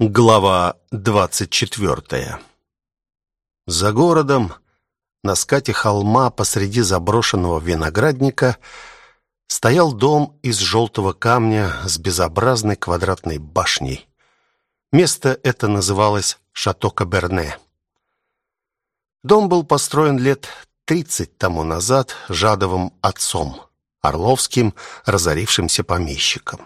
Глава двадцать четвертая. За городом, на скате холма посреди заброшенного виноградника, стоял дом из желтого камня с безобразной квадратной башней. Место это называлось Шато Каберне. Дом был построен лет тридцать тому назад жадовым отцом, орловским разорившимся помещиком.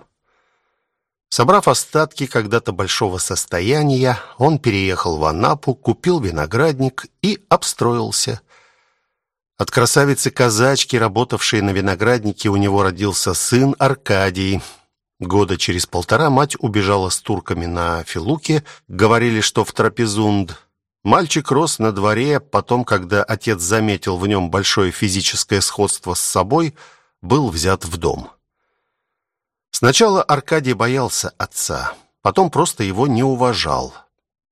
Собрав остатки когда-то большого состояния, он переехал в Анапу, купил виноградник и обстроился. От красавицы-казачки, работавшей на винограднике, у него родился сын Аркадий. Года через полтора мать убежала с турками на Филуке, говорили, что в Трапезунд. Мальчик рос на дворе, потом, когда отец заметил в нем большое физическое сходство с собой, был взят в дом. Сначала Аркадий боялся отца, потом просто его не уважал.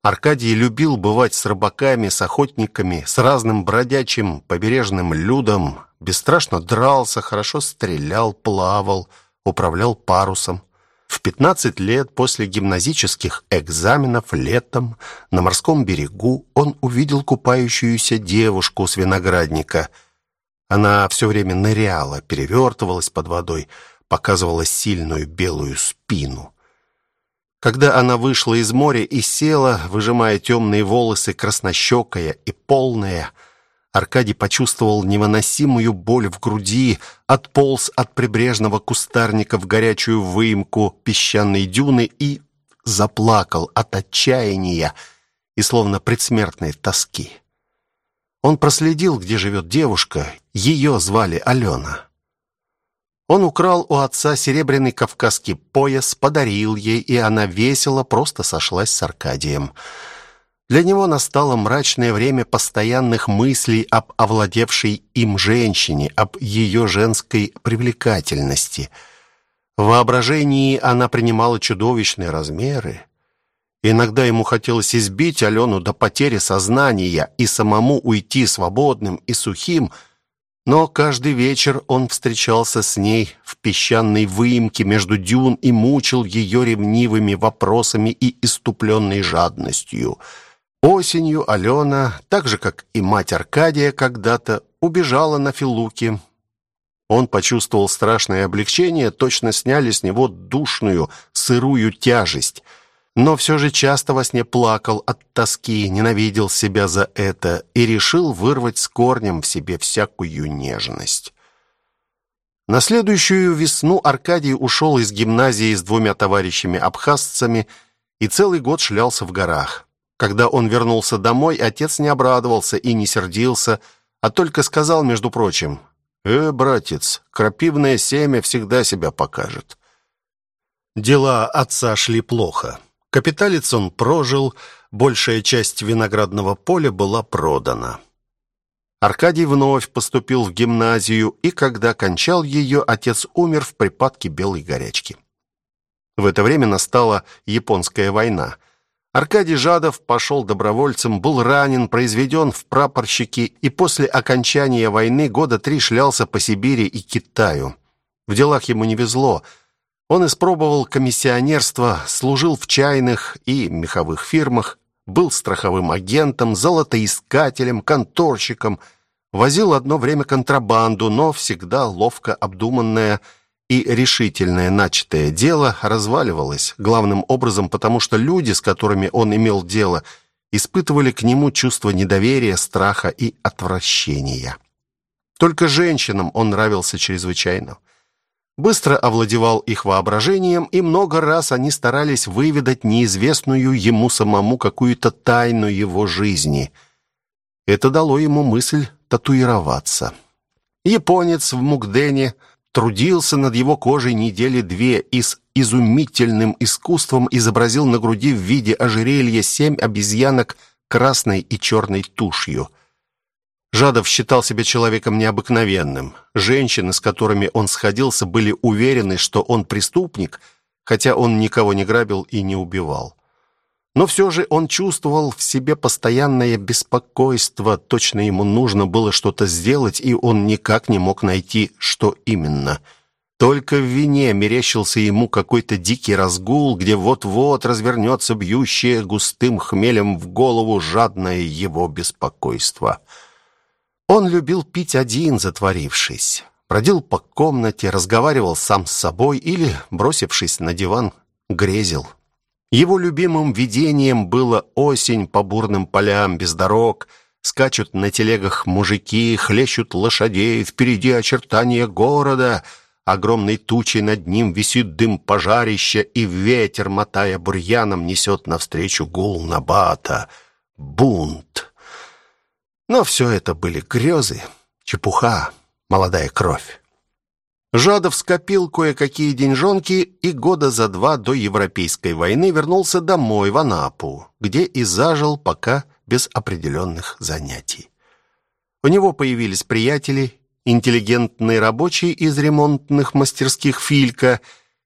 Аркадий любил бывать с рыбаками, с охотниками, с разным бродячим побережным людом, бесстрашно дрался, хорошо стрелял, плавал, управлял парусом. В 15 лет после гимназических экзаменов летом на морском берегу он увидел купающуюся девушку с виноградника. Она все время ныряла, перевертывалась под водой, показывала сильную белую спину. Когда она вышла из моря и села, выжимая темные волосы, краснощекая и полная, Аркадий почувствовал невыносимую боль в груди, отполз от прибрежного кустарника в горячую выемку песчаной дюны и заплакал от отчаяния и словно предсмертной тоски. Он проследил, где живет девушка, ее звали Алена. Он украл у отца серебряный кавказский пояс, подарил ей, и она весело просто сошлась с Аркадием. Для него настало мрачное время постоянных мыслей об овладевшей им женщине, об ее женской привлекательности. В воображении она принимала чудовищные размеры. Иногда ему хотелось избить Алену до потери сознания и самому уйти свободным и сухим – но каждый вечер он встречался с ней в песчаной выемке между дюн и мучил ее ревнивыми вопросами и иступленной жадностью. Осенью Алена, так же как и мать Аркадия когда-то, убежала на Филуки. Он почувствовал страшное облегчение, точно сняли с него душную, сырую тяжесть – но все же часто во сне плакал от тоски, ненавидел себя за это и решил вырвать с корнем в себе всякую нежность. На следующую весну Аркадий ушел из гимназии с двумя товарищами-абхазцами и целый год шлялся в горах. Когда он вернулся домой, отец не обрадовался и не сердился, а только сказал, между прочим, «Э, братец, крапивное семя всегда себя покажет». Дела отца шли плохо. Капиталец он прожил, большая часть виноградного поля была продана. Аркадий вновь поступил в гимназию, и когда кончал ее, отец умер в припадке белой горячки. В это время настала японская война. Аркадий Жадов пошел добровольцем, был ранен, произведен в прапорщики и после окончания войны года три шлялся по Сибири и Китаю. В делах ему не везло – он испробовал комиссионерство, служил в чайных и меховых фирмах, был страховым агентом, золотоискателем, конторщиком, возил одно время контрабанду, но всегда ловко обдуманное и решительное начатое дело разваливалось, главным образом потому, что люди, с которыми он имел дело, испытывали к нему чувство недоверия, страха и отвращения. Только женщинам он нравился чрезвычайно быстро овладевал их воображением, и много раз они старались выведать неизвестную ему самому какую-то тайну его жизни. Это дало ему мысль татуироваться. Японец в Мукдене трудился над его кожей недели две и с изумительным искусством изобразил на груди в виде ожерелья семь обезьянок красной и черной тушью – Жадов считал себя человеком необыкновенным. Женщины, с которыми он сходился, были уверены, что он преступник, хотя он никого не грабил и не убивал. Но все же он чувствовал в себе постоянное беспокойство, точно ему нужно было что-то сделать, и он никак не мог найти, что именно. Только в вине мерещился ему какой-то дикий разгул, где вот-вот развернется бьющее густым хмелем в голову жадное его беспокойство. Он любил пить один, затворившись. Бродил по комнате, разговаривал сам с собой или, бросившись на диван, грезил. Его любимым видением было осень по бурным полям без дорог, скачут на телегах мужики, хлещут лошадей, впереди очертания города — Огромной тучей над ним висит дым пожарища, и ветер, мотая бурьяном, несет навстречу гул Набата. Бунт. Все это были грезы, чепуха, молодая кровь. Жадов скопил кое-какие деньжонки и года за два до Европейской войны вернулся домой, в Анапу, где и зажил пока без определенных занятий. У него появились приятели, интеллигентный рабочий из ремонтных мастерских Филька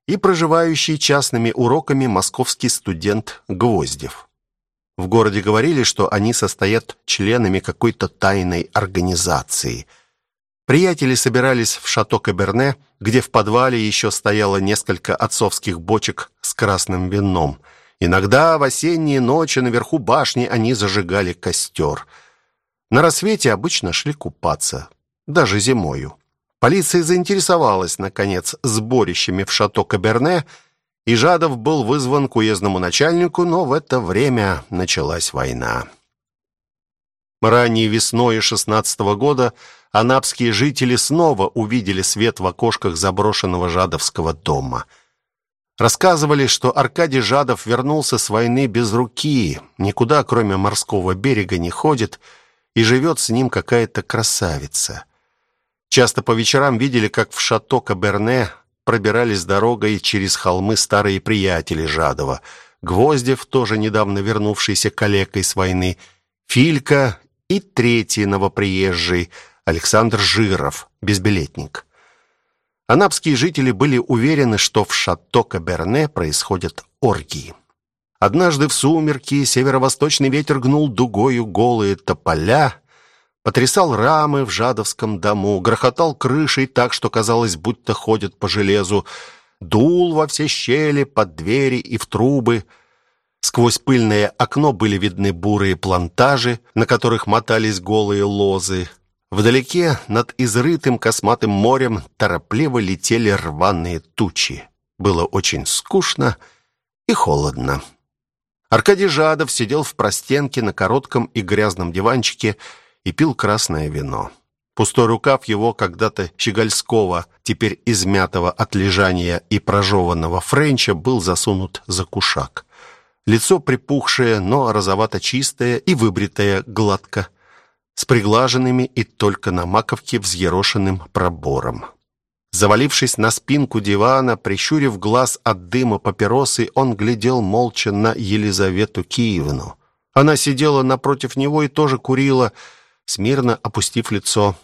и проживающий частными уроками московский студент Гвоздев. В городе говорили, что они состоят членами какой-то тайной организации. Приятели собирались в шато Каберне, где в подвале еще стояло несколько отцовских бочек с красным вином. Иногда в осенние ночи наверху башни они зажигали костер. На рассвете обычно шли купаться даже зимою. Полиция заинтересовалась, наконец, сборищами в шато Каберне, и Жадов был вызван к уездному начальнику, но в это время началась война. Ранней весной 16 -го года анапские жители снова увидели свет в окошках заброшенного Жадовского дома. Рассказывали, что Аркадий Жадов вернулся с войны без руки, никуда, кроме морского берега, не ходит, и живет с ним какая-то красавица. Часто по вечерам видели, как в шато Каберне пробирались дорогой через холмы старые приятели Жадова. Гвоздев, тоже недавно вернувшийся коллегой с войны, Филька и третий новоприезжий Александр Жиров, безбилетник. Анапские жители были уверены, что в шато Каберне происходят оргии. Однажды в сумерки северо-восточный ветер гнул дугою голые тополя, потрясал рамы в Жадовском дому, грохотал крышей так, что казалось, будто ходят по железу, дул во все щели, под двери и в трубы. Сквозь пыльное окно были видны бурые плантажи, на которых мотались голые лозы. Вдалеке над изрытым косматым морем торопливо летели рваные тучи. Было очень скучно и холодно. Аркадий Жадов сидел в простенке на коротком и грязном диванчике и пил красное вино. Пустой рукав его когда-то щегольского, теперь измятого от лежания и прожеванного френча, был засунут за кушак. Лицо припухшее, но розовато-чистое и выбритое гладко, с приглаженными и только на маковке взъерошенным пробором. Завалившись на спинку дивана, прищурив глаз от дыма папиросы, он глядел молча на Елизавету Киевну. Она сидела напротив него и тоже курила, смирно опустив лицо.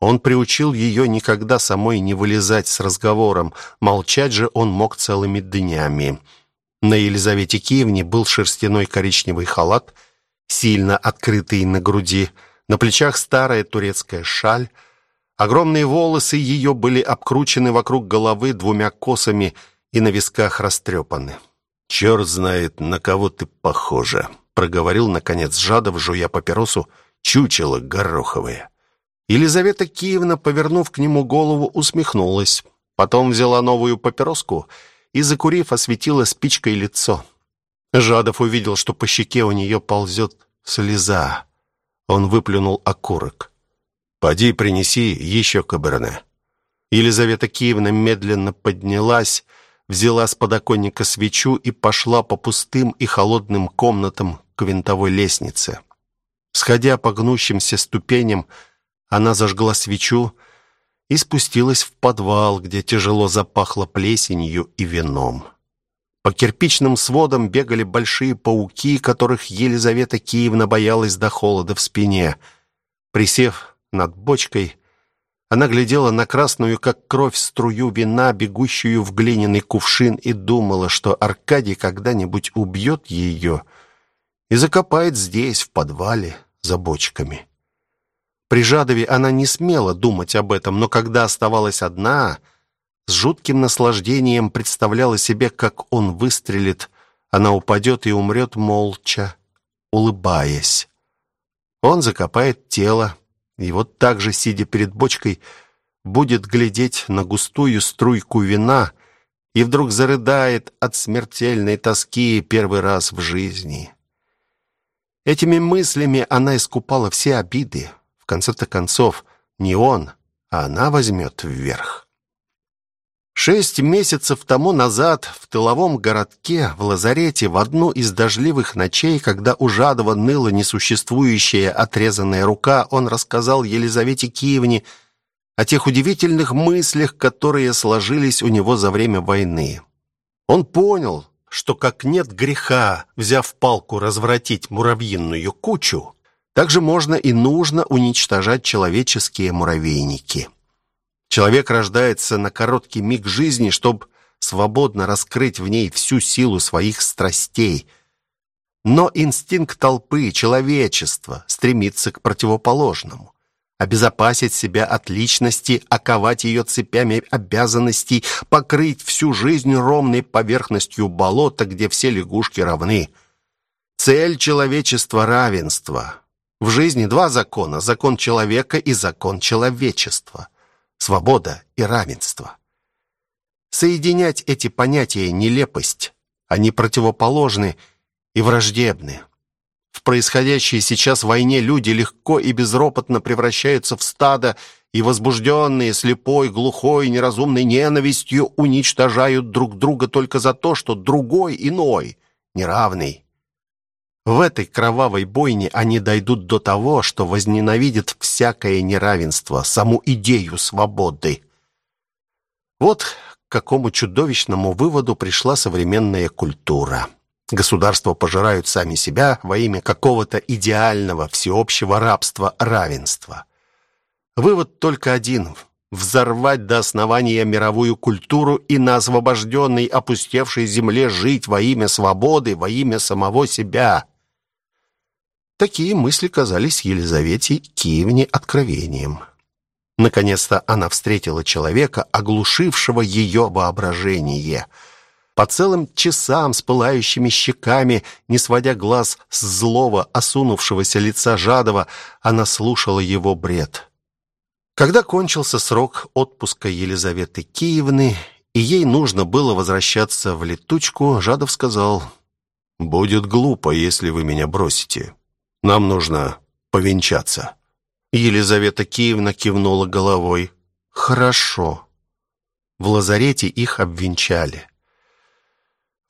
Он приучил ее никогда самой не вылезать с разговором, молчать же он мог целыми днями. На Елизавете Киевне был шерстяной коричневый халат, сильно открытый на груди, на плечах старая турецкая шаль, огромные волосы ее были обкручены вокруг головы двумя косами и на висках растрепаны. «Черт знает, на кого ты похожа», — проговорил, наконец, Жадов, жуя папиросу, — чучело гороховое. Елизавета Киевна, повернув к нему голову, усмехнулась. Потом взяла новую папироску и, закурив, осветила спичкой лицо. Жадов увидел, что по щеке у нее ползет слеза. Он выплюнул окурок. «Поди, принеси еще каберне». Елизавета Киевна медленно поднялась, взяла с подоконника свечу и пошла по пустым и холодным комнатам к винтовой лестнице. Сходя по гнущимся ступеням, она зажгла свечу и спустилась в подвал, где тяжело запахло плесенью и вином. По кирпичным сводам бегали большие пауки, которых Елизавета Киевна боялась до холода в спине. Присев над бочкой, она глядела на красную, как кровь, струю вина, бегущую в глиняный кувшин, и думала, что Аркадий когда-нибудь убьет ее и закопает здесь, в подвале, за бочками. При Жадове она не смела думать об этом, но когда оставалась одна, с жутким наслаждением представляла себе, как он выстрелит, она упадет и умрет молча, улыбаясь. Он закопает тело, и вот так же, сидя перед бочкой, будет глядеть на густую струйку вина и вдруг зарыдает от смертельной тоски первый раз в жизни. Этими мыслями она искупала все обиды. В конце-то концов, не он, а она возьмет вверх. Шесть месяцев тому назад в тыловом городке, в лазарете, в одну из дождливых ночей, когда у Жадова ныла несуществующая отрезанная рука, он рассказал Елизавете Киевне о тех удивительных мыслях, которые сложились у него за время войны. Он понял, что как нет греха, взяв палку, развратить муравьиную кучу, так же можно и нужно уничтожать человеческие муравейники. Человек рождается на короткий миг жизни, чтобы свободно раскрыть в ней всю силу своих страстей. Но инстинкт толпы, человечества стремится к противоположному. Обезопасить себя от личности, оковать ее цепями обязанностей, покрыть всю жизнь ровной поверхностью болота, где все лягушки равны. Цель человечества — равенство. В жизни два закона — закон человека и закон человечества свобода и равенство. Соединять эти понятия нелепость, они противоположны и враждебны. В происходящей сейчас войне люди легко и безропотно превращаются в стадо и возбужденные слепой, глухой, неразумной ненавистью уничтожают друг друга только за то, что другой иной, неравный, в этой кровавой бойне они дойдут до того, что возненавидят всякое неравенство, саму идею свободы. Вот к какому чудовищному выводу пришла современная культура. Государства пожирают сами себя во имя какого-то идеального всеобщего рабства, равенства. Вывод только один – взорвать до основания мировую культуру и на освобожденной, опустевшей земле жить во имя свободы, во имя самого себя – Такие мысли казались Елизавете Киевне откровением. Наконец-то она встретила человека, оглушившего ее воображение. По целым часам с пылающими щеками, не сводя глаз с злого, осунувшегося лица Жадова, она слушала его бред. Когда кончился срок отпуска Елизаветы Киевны, и ей нужно было возвращаться в летучку, Жадов сказал, «Будет глупо, если вы меня бросите. Нам нужно повенчаться». Елизавета Киевна кивнула головой. «Хорошо». В лазарете их обвенчали.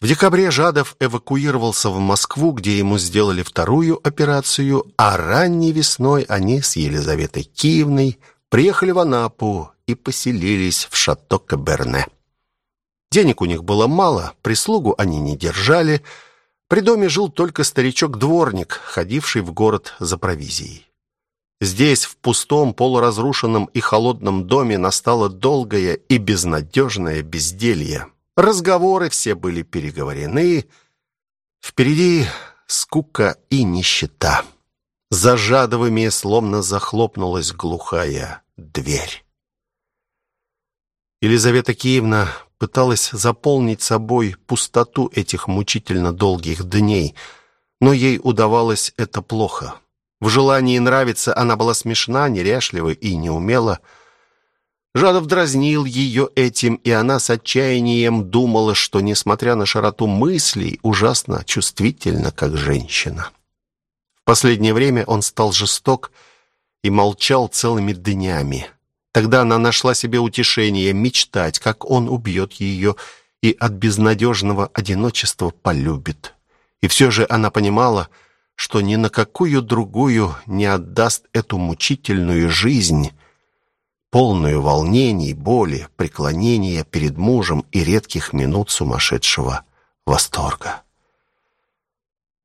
В декабре Жадов эвакуировался в Москву, где ему сделали вторую операцию, а ранней весной они с Елизаветой Киевной приехали в Анапу и поселились в шато Каберне. Денег у них было мало, прислугу они не держали – при доме жил только старичок-дворник, ходивший в город за провизией. Здесь, в пустом, полуразрушенном и холодном доме, настало долгое и безнадежное безделье. Разговоры все были переговорены. Впереди скука и нищета. За жадовыми словно захлопнулась глухая дверь. Елизавета Киевна пыталась заполнить собой пустоту этих мучительно долгих дней, но ей удавалось это плохо. В желании нравиться она была смешна, неряшлива и неумела. Жадов дразнил ее этим, и она с отчаянием думала, что, несмотря на широту мыслей, ужасно чувствительна, как женщина. В последнее время он стал жесток и молчал целыми днями. Тогда она нашла себе утешение мечтать, как он убьет ее и от безнадежного одиночества полюбит. И все же она понимала, что ни на какую другую не отдаст эту мучительную жизнь, полную волнений, боли, преклонения перед мужем и редких минут сумасшедшего восторга.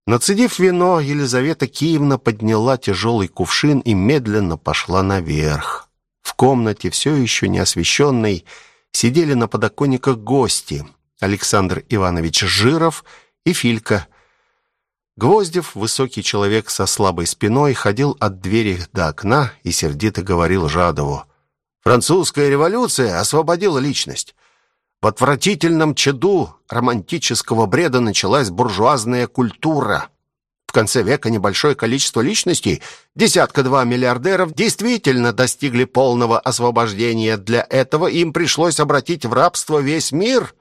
Нацедив вино, Елизавета Киевна подняла тяжелый кувшин и медленно пошла наверх. В комнате, все еще не освещенной, сидели на подоконниках гости. Александр Иванович Жиров и Филька. Гвоздев, высокий человек со слабой спиной, ходил от двери до окна и сердито говорил Жадову. «Французская революция освободила личность. В отвратительном чаду романтического бреда началась буржуазная культура. В конце века небольшое количество личностей, десятка-два миллиардеров, действительно достигли полного освобождения. Для этого им пришлось обратить в рабство весь мир.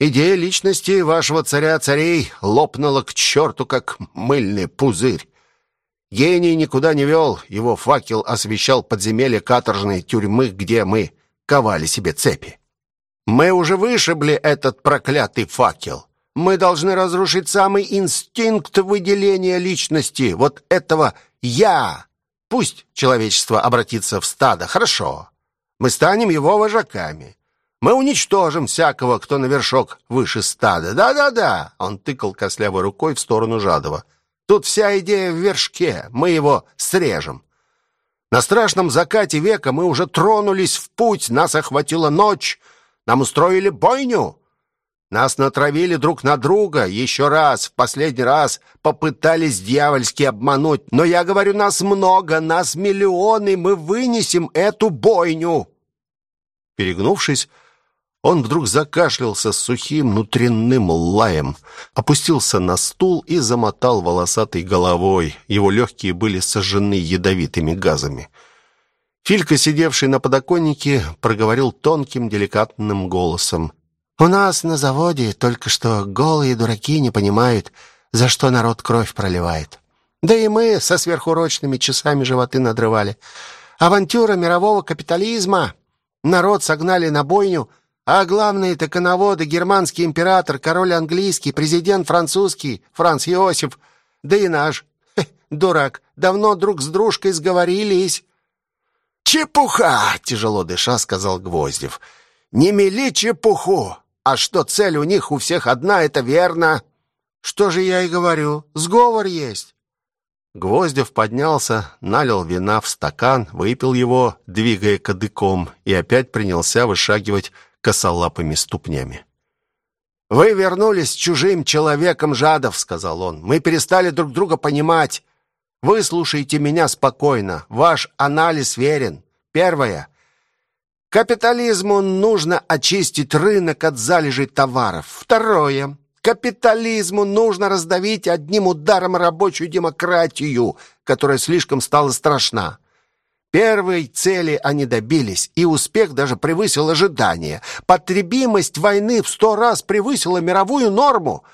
Идея личности вашего царя-царей лопнула к черту, как мыльный пузырь. Гений никуда не вел, его факел освещал подземелье каторжной тюрьмы, где мы ковали себе цепи. Мы уже вышибли этот проклятый факел. Мы должны разрушить самый инстинкт выделения личности, вот этого «я». Пусть человечество обратится в стадо, хорошо. Мы станем его вожаками. Мы уничтожим всякого, кто на вершок выше стада. Да-да-да, он тыкал костлявой рукой в сторону Жадова. Тут вся идея в вершке. Мы его срежем. На страшном закате века мы уже тронулись в путь, нас охватила ночь, нам устроили бойню. Нас натравили друг на друга, еще раз, в последний раз попытались дьявольски обмануть. Но я говорю, нас много, нас миллионы, мы вынесем эту бойню. Перегнувшись, он вдруг закашлялся сухим внутренним лаем, опустился на стул и замотал волосатой головой. Его легкие были сожжены ядовитыми газами. Филька, сидевший на подоконнике, проговорил тонким, деликатным голосом. «У нас на заводе только что голые дураки не понимают, за что народ кровь проливает. Да и мы со сверхурочными часами животы надрывали. Авантюра мирового капитализма. Народ согнали на бойню, а главные-то коноводы, германский император, король английский, президент французский, Франц Иосиф, да и наш, хе, дурак, давно друг с дружкой сговорились. «Чепуха!» — тяжело дыша сказал Гвоздев. «Не мели чепуху! А что цель у них у всех одна, это верно!» «Что же я и говорю, сговор есть!» Гвоздев поднялся, налил вина в стакан, выпил его, двигая кадыком, и опять принялся вышагивать косолапыми ступнями. «Вы вернулись чужим человеком, Жадов», — сказал он. «Мы перестали друг друга понимать. Выслушайте меня спокойно. Ваш анализ верен. Первое. Капитализму нужно очистить рынок от залежей товаров. Второе. Капитализму нужно раздавить одним ударом рабочую демократию, которая слишком стала страшна. Первой цели они добились, и успех даже превысил ожидания. Потребимость войны в сто раз превысила мировую норму.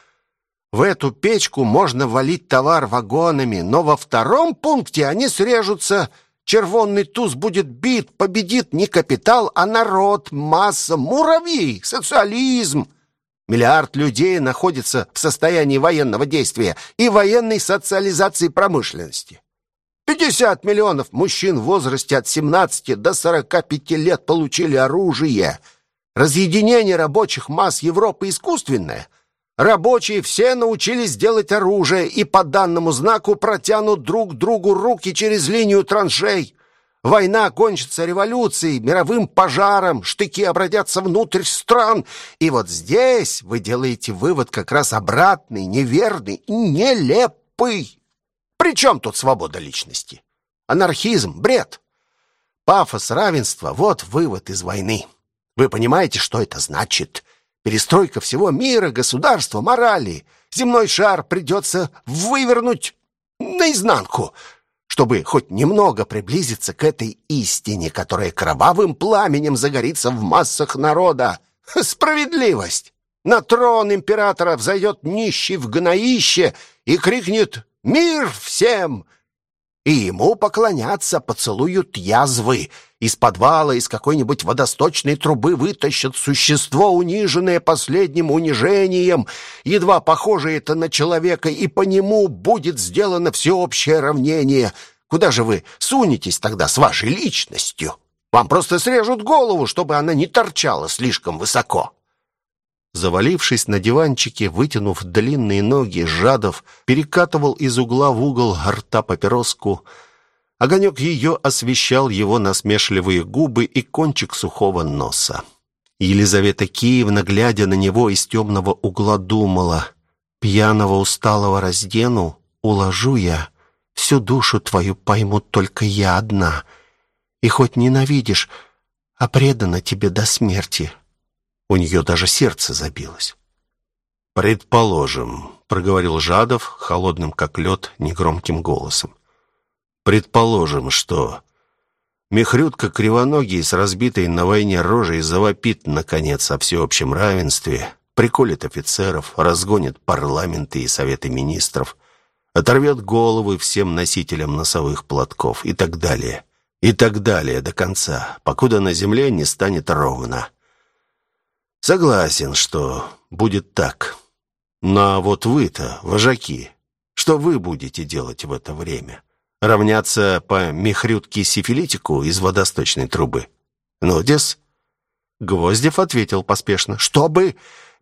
В эту печку можно валить товар вагонами, но во втором пункте они срежутся. Червонный туз будет бит, победит не капитал, а народ, масса, муравей, социализм. Миллиард людей находится в состоянии военного действия и военной социализации промышленности. 50 миллионов мужчин в возрасте от 17 до 45 лет получили оружие. Разъединение рабочих масс Европы искусственное. Рабочие все научились делать оружие и по данному знаку протянут друг другу руки через линию траншей. Война кончится революцией, мировым пожаром, штыки обратятся внутрь стран. И вот здесь вы делаете вывод как раз обратный, неверный и нелепый. При чем тут свобода личности? Анархизм, бред. Пафос равенства — вот вывод из войны. Вы понимаете, что это значит? Перестройка всего мира, государства, морали. Земной шар придется вывернуть наизнанку, чтобы хоть немного приблизиться к этой истине, которая кровавым пламенем загорится в массах народа. Справедливость! На трон императора взойдет нищий в гноище и крикнет Мир всем!» И ему поклонятся, поцелуют язвы. Из подвала, из какой-нибудь водосточной трубы вытащат существо, униженное последним унижением, едва похожее это на человека, и по нему будет сделано всеобщее равнение. Куда же вы сунетесь тогда с вашей личностью? Вам просто срежут голову, чтобы она не торчала слишком высоко. Завалившись на диванчике, вытянув длинные ноги, Жадов перекатывал из угла в угол рта папироску. Огонек ее освещал его насмешливые губы и кончик сухого носа. Елизавета Киевна, глядя на него из темного угла, думала, «Пьяного усталого раздену, уложу я, всю душу твою пойму только я одна, и хоть ненавидишь, а предана тебе до смерти, У нее даже сердце забилось. «Предположим», — проговорил Жадов холодным как лед негромким голосом. «Предположим, что Мехрютка кривоногий с разбитой на войне рожей завопит, наконец, о всеобщем равенстве, приколет офицеров, разгонит парламенты и советы министров, оторвет головы всем носителям носовых платков и так далее, и так далее до конца, покуда на земле не станет ровно. Согласен, что будет так. Но вот вы-то, вожаки, что вы будете делать в это время? Равняться по мехрютке-сифилитику из водосточной трубы? Ну? Гвоздев ответил поспешно. Чтобы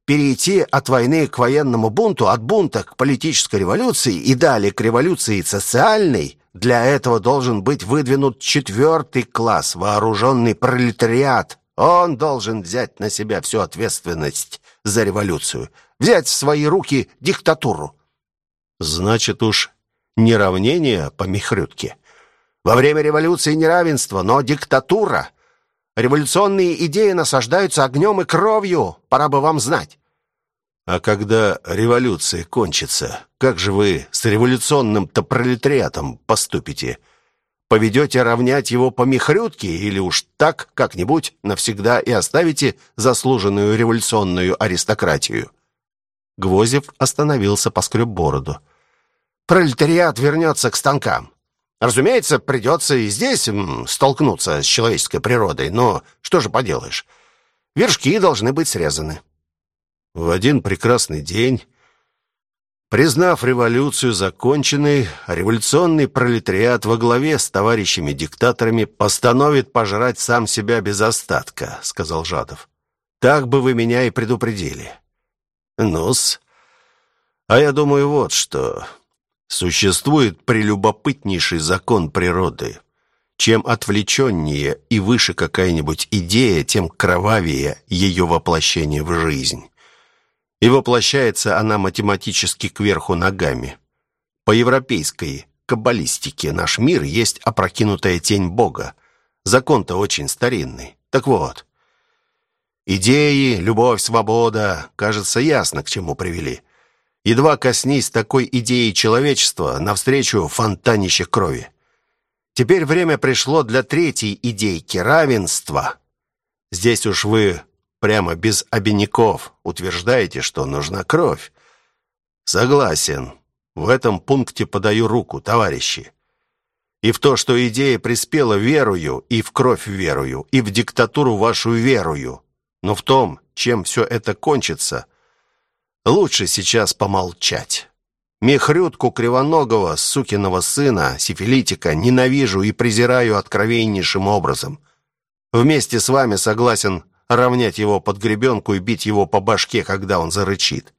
перейти от войны к военному бунту, от бунта к политической революции и далее к революции социальной, для этого должен быть выдвинут четвертый класс, вооруженный пролетариат, он должен взять на себя всю ответственность за революцию, взять в свои руки диктатуру. Значит уж не равнение по Михрютке. Во время революции неравенство, но диктатура. Революционные идеи насаждаются огнем и кровью, пора бы вам знать. А когда революция кончится, как же вы с революционным-то пролетариатом поступите? — Поведете равнять его по михрютке или уж так как-нибудь навсегда и оставите заслуженную революционную аристократию?» Гвоздев остановился, поскреб бороду. «Пролетариат вернется к станкам. Разумеется, придется и здесь столкнуться с человеческой природой, но что же поделаешь? Вершки должны быть срезаны». В один прекрасный день Признав революцию законченной, революционный пролетариат во главе с товарищами-диктаторами постановит пожрать сам себя без остатка, сказал Жадов. Так бы вы меня и предупредили. Ну-с. А я думаю вот что. Существует прелюбопытнейший закон природы. Чем отвлеченнее и выше какая-нибудь идея, тем кровавее ее воплощение в жизнь и воплощается она математически кверху ногами. По европейской каббалистике наш мир есть опрокинутая тень Бога. Закон-то очень старинный. Так вот, идеи, любовь, свобода, кажется, ясно к чему привели. Едва коснись такой идеи человечества, навстречу фонтанище крови. Теперь время пришло для третьей идейки равенства. Здесь уж вы прямо без обиняков утверждаете, что нужна кровь. Согласен. В этом пункте подаю руку, товарищи. И в то, что идея приспела верую, и в кровь верую, и в диктатуру вашу верую. Но в том, чем все это кончится, лучше сейчас помолчать. Мехрютку кривоногого, сукиного сына, сифилитика, ненавижу и презираю откровеннейшим образом. Вместе с вами согласен равнять его под гребенку и бить его по башке, когда он зарычит.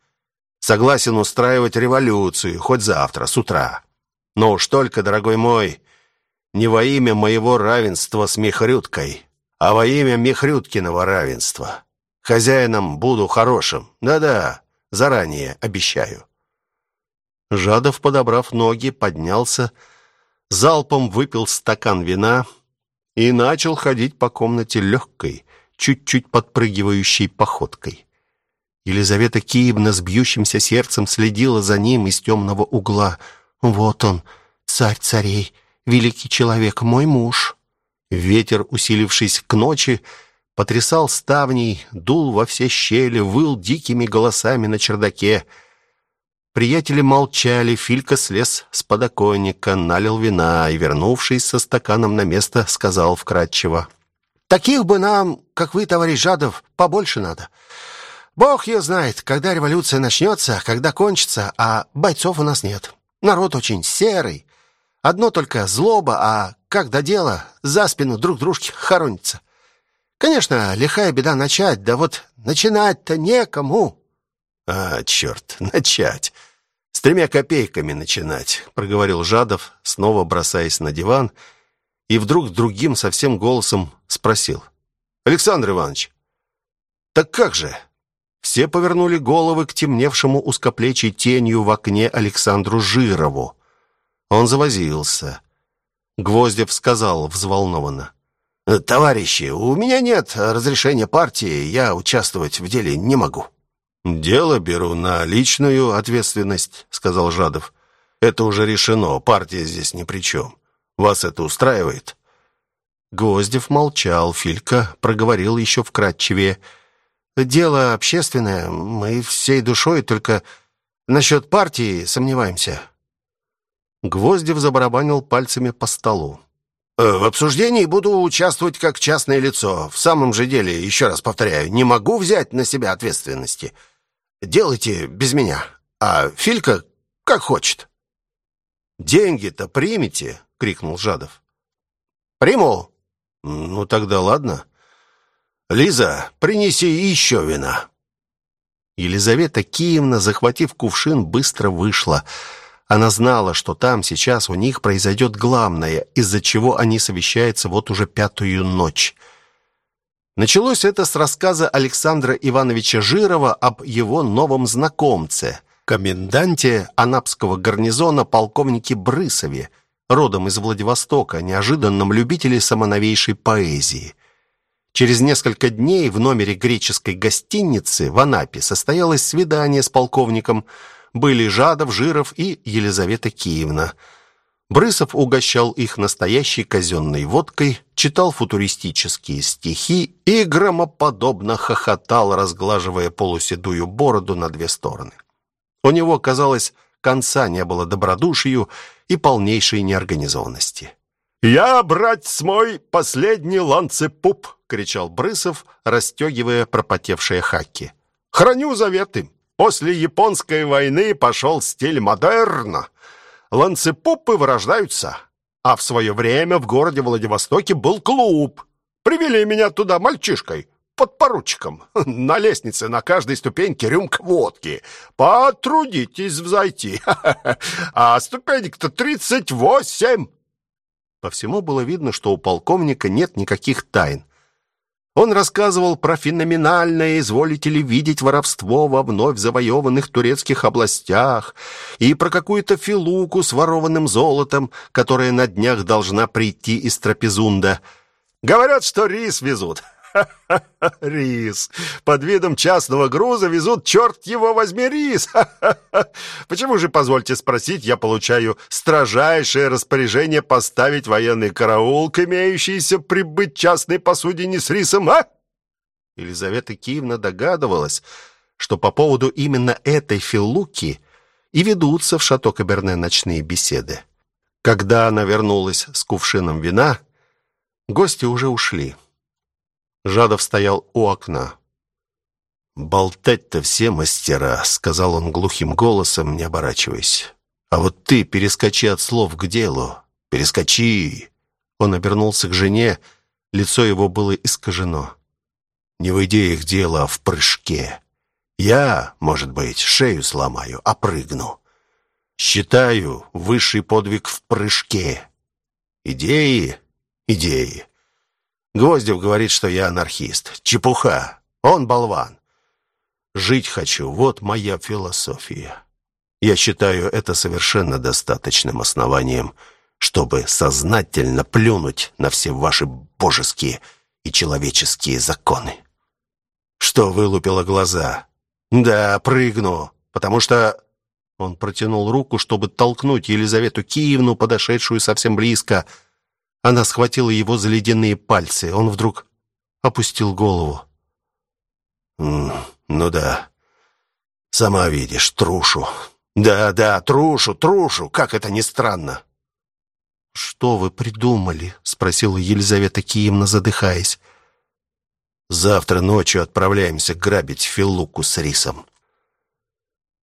Согласен устраивать революцию, хоть завтра, с утра. Но уж только, дорогой мой, не во имя моего равенства с Михрюткой, а во имя Михрюткиного равенства. Хозяином буду хорошим. Да-да, заранее обещаю. Жадов, подобрав ноги, поднялся, залпом выпил стакан вина и начал ходить по комнате легкой, чуть-чуть подпрыгивающей походкой. Елизавета Киевна с бьющимся сердцем следила за ним из темного угла. «Вот он, царь царей, великий человек, мой муж». Ветер, усилившись к ночи, потрясал ставней, дул во все щели, выл дикими голосами на чердаке. Приятели молчали, Филька слез с подоконника, налил вина и, вернувшись со стаканом на место, сказал вкратчиво. Таких бы нам, как вы, товарищ Жадов, побольше надо. Бог ее знает, когда революция начнется, когда кончится, а бойцов у нас нет. Народ очень серый. Одно только злоба, а как до дела, за спину друг дружки хоронится. Конечно, лихая беда начать, да вот начинать-то некому. А, черт, начать. С тремя копейками начинать, проговорил Жадов, снова бросаясь на диван и вдруг другим совсем голосом спросил. «Александр Иванович, так как же?» Все повернули головы к темневшему узкоплечей тенью в окне Александру Жирову. Он завозился. Гвоздев сказал взволнованно. «Товарищи, у меня нет разрешения партии, я участвовать в деле не могу». «Дело беру на личную ответственность», — сказал Жадов. «Это уже решено, партия здесь ни при чем. Вас это устраивает?» Гвоздев молчал, Филька проговорил еще вкратчивее. «Дело общественное, мы всей душой, только насчет партии сомневаемся». Гвоздев забарабанил пальцами по столу. «Э, «В обсуждении буду участвовать как частное лицо. В самом же деле, еще раз повторяю, не могу взять на себя ответственности. Делайте без меня, а Филька как хочет». «Деньги-то примите!» — крикнул Жадов. «Приму!» «Ну, тогда ладно. Лиза, принеси еще вина». Елизавета Киевна, захватив кувшин, быстро вышла. Она знала, что там сейчас у них произойдет главное, из-за чего они совещаются вот уже пятую ночь. Началось это с рассказа Александра Ивановича Жирова об его новом знакомце, коменданте Анапского гарнизона полковнике Брысове, родом из Владивостока, неожиданном любителе самоновейшей поэзии. Через несколько дней в номере греческой гостиницы в Анапе состоялось свидание с полковником. Были Жадов, Жиров и Елизавета Киевна – Брысов угощал их настоящей казенной водкой, читал футуристические стихи и громоподобно хохотал, разглаживая полуседую бороду на две стороны. У него, казалось, конца не было добродушию и полнейшей неорганизованности. «Я, брать мой, последний ланцепуп!» — кричал Брысов, расстегивая пропотевшие хаки. «Храню заветы. После японской войны пошел стиль модерна ланцепопы вырождаются. А в свое время в городе Владивостоке был клуб. Привели меня туда мальчишкой, под поручиком. На лестнице на каждой ступеньке рюмка водки. Потрудитесь взойти. А ступенек-то тридцать восемь. По всему было видно, что у полковника нет никаких тайн. Он рассказывал про феноменальное, изволите ли видеть, воровство во вновь завоеванных турецких областях и про какую-то филуку с ворованным золотом, которая на днях должна прийти из Трапезунда. Говорят, что рис везут. Рис. Под видом частного груза везут, черт его возьми, рис. Почему же, позвольте спросить, я получаю строжайшее распоряжение поставить военный караул к имеющейся прибыть частной посудине с рисом, а? Елизавета Киевна догадывалась, что по поводу именно этой филуки и ведутся в шато Каберне ночные беседы. Когда она вернулась с кувшином вина, гости уже ушли. Жадов стоял у окна. «Болтать-то все мастера», — сказал он глухим голосом, не оборачиваясь. «А вот ты перескочи от слов к делу. Перескочи!» Он обернулся к жене, лицо его было искажено. «Не в идеях дело, а в прыжке. Я, может быть, шею сломаю, а прыгну. Считаю высший подвиг в прыжке. Идеи, идеи. Гвоздев говорит, что я анархист. Чепуха. Он болван. Жить хочу. Вот моя философия. Я считаю это совершенно достаточным основанием, чтобы сознательно плюнуть на все ваши божеские и человеческие законы. Что вылупило глаза? Да, прыгну, потому что он протянул руку, чтобы толкнуть Елизавету Киевну, подошедшую совсем близко, — она схватила его за ледяные пальцы. Он вдруг опустил голову. «Ну да, сама видишь, трушу. Да, да, трушу, трушу, как это ни странно». «Что вы придумали?» — спросила Елизавета Киевна, задыхаясь. «Завтра ночью отправляемся грабить Филуку с рисом».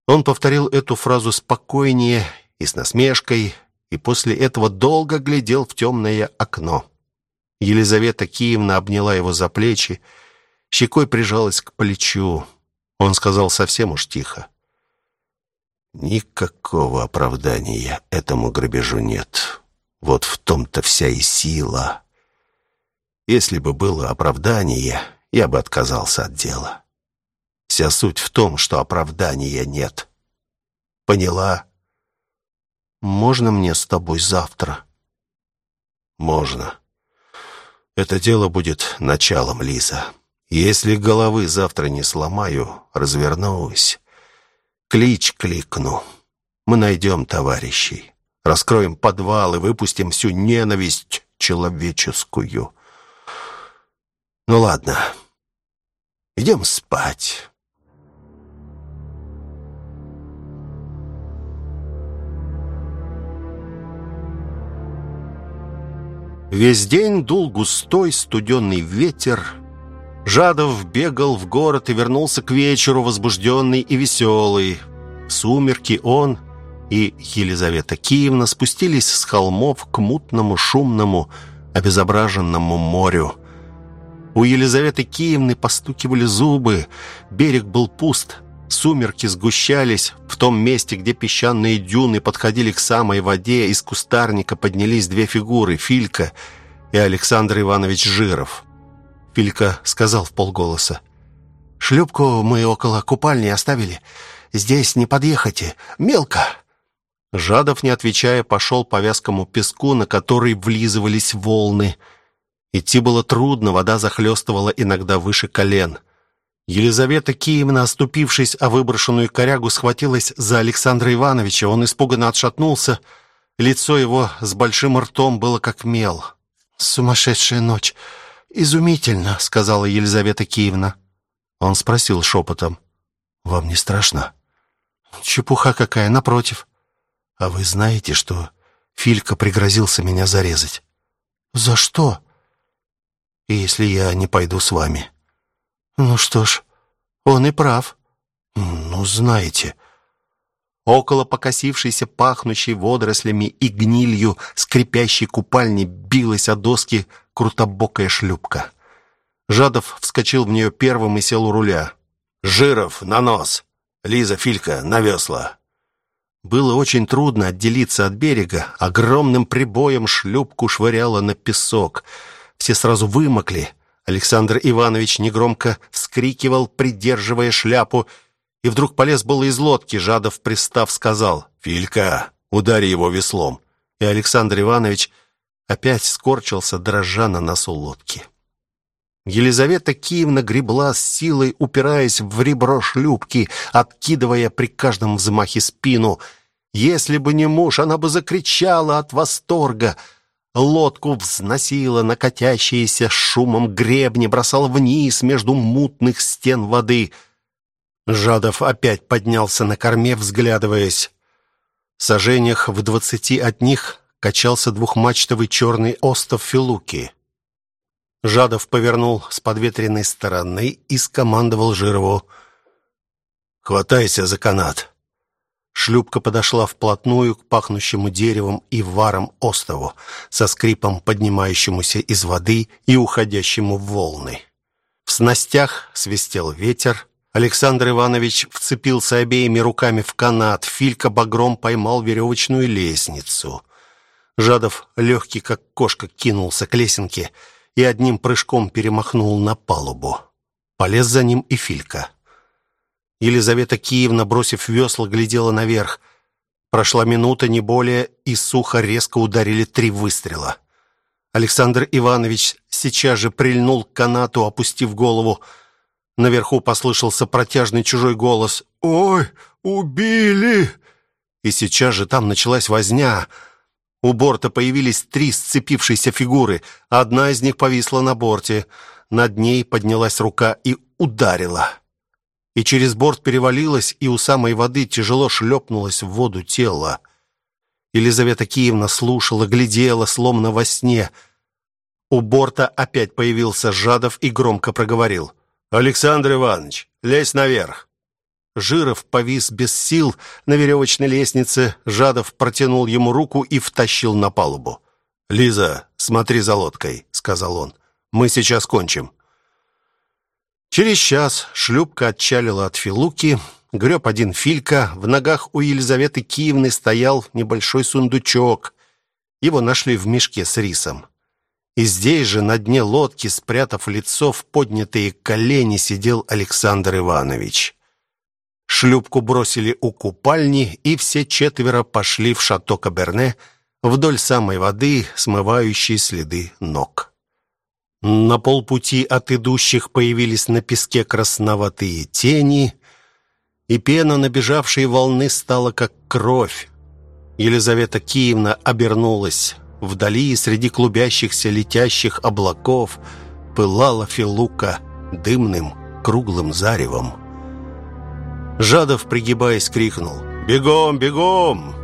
Он повторил эту фразу спокойнее и с насмешкой, и после этого долго глядел в темное окно. Елизавета Киевна обняла его за плечи, щекой прижалась к плечу. Он сказал совсем уж тихо. «Никакого оправдания этому грабежу нет. Вот в том-то вся и сила. Если бы было оправдание, я бы отказался от дела. Вся суть в том, что оправдания нет. Поняла?» «Можно мне с тобой завтра?» «Можно. Это дело будет началом, Лиза. Если головы завтра не сломаю, развернусь. Клич кликну. Мы найдем товарищей. Раскроем подвал и выпустим всю ненависть человеческую. Ну ладно, идем спать». Весь день дул густой студенный ветер. Жадов бегал в город и вернулся к вечеру возбужденный и веселый. В сумерки он и Елизавета Киевна спустились с холмов к мутному, шумному, обезображенному морю. У Елизаветы Киевны постукивали зубы, берег был пуст, сумерки сгущались. В том месте, где песчаные дюны подходили к самой воде, из кустарника поднялись две фигуры — Филька и Александр Иванович Жиров. Филька сказал в полголоса. «Шлюпку мы около купальни оставили. Здесь не подъехайте. Мелко». Жадов, не отвечая, пошел по вязкому песку, на который влизывались волны. Идти было трудно, вода захлестывала иногда выше колен. Елизавета Киевна, оступившись о выброшенную корягу, схватилась за Александра Ивановича. Он испуганно отшатнулся. Лицо его с большим ртом было как мел. «Сумасшедшая ночь! Изумительно!» — сказала Елизавета Киевна. Он спросил шепотом. «Вам не страшно?» «Чепуха какая, напротив. А вы знаете, что Филька пригрозился меня зарезать? За что? И если я не пойду с вами? Ну что ж, он и прав. Ну, знаете. Около покосившейся, пахнущей водорослями и гнилью скрипящей купальни билась о доски крутобокая шлюпка. Жадов вскочил в нее первым и сел у руля. «Жиров, на нос! Лиза, Филька, на весла! Было очень трудно отделиться от берега. Огромным прибоем шлюпку швыряло на песок. Все сразу вымокли. Александр Иванович негромко вскрикивал, придерживая шляпу, и вдруг полез было из лодки. Жадов, пристав, сказал «Филька, удари его веслом». И Александр Иванович опять скорчился, дрожа на носу лодки. Елизавета Киевна гребла с силой, упираясь в ребро шлюпки, откидывая при каждом взмахе спину. Если бы не муж, она бы закричала от восторга. Лодку взносила на катящиеся шумом гребни, бросала вниз между мутных стен воды. Жадов опять поднялся на корме, взглядываясь. В сажениях в двадцати от них качался двухмачтовый черный остов Филуки. Жадов повернул с подветренной стороны и скомандовал Жирову. «Хватайся за канат». Шлюпка подошла вплотную к пахнущему деревом и варом острову, со скрипом поднимающемуся из воды и уходящему в волны. В снастях свистел ветер. Александр Иванович вцепился обеими руками в канат. Филька багром поймал веревочную лестницу. Жадов, легкий как кошка, кинулся к лесенке — и одним прыжком перемахнул на палубу. Полез за ним и Филька. Елизавета Киевна, бросив весла, глядела наверх. Прошла минута, не более, и сухо резко ударили три выстрела. Александр Иванович сейчас же прильнул к канату, опустив голову. Наверху послышался протяжный чужой голос. «Ой, убили!» И сейчас же там началась возня — у борта появились три сцепившиеся фигуры. Одна из них повисла на борте. Над ней поднялась рука и ударила. И через борт перевалилась, и у самой воды тяжело шлепнулось в воду тело. Елизавета Киевна слушала, глядела, словно во сне. У борта опять появился Жадов и громко проговорил. «Александр Иванович, лезь наверх!» Жиров повис без сил на веревочной лестнице. Жадов протянул ему руку и втащил на палубу. «Лиза, смотри за лодкой», — сказал он. «Мы сейчас кончим». Через час шлюпка отчалила от Филуки. Греб один Филька. В ногах у Елизаветы Киевны стоял небольшой сундучок. Его нашли в мешке с рисом. И здесь же, на дне лодки, спрятав лицо в поднятые колени, сидел Александр Иванович. Шлюпку бросили у купальни, и все четверо пошли в шато Каберне вдоль самой воды, смывающей следы ног. На полпути от идущих появились на песке красноватые тени, и пена набежавшей волны стала как кровь. Елизавета Киевна обернулась. Вдали, среди клубящихся летящих облаков, пылала Филука дымным круглым заревом. Жадов, пригибаясь, крикнул «Бегом, бегом!»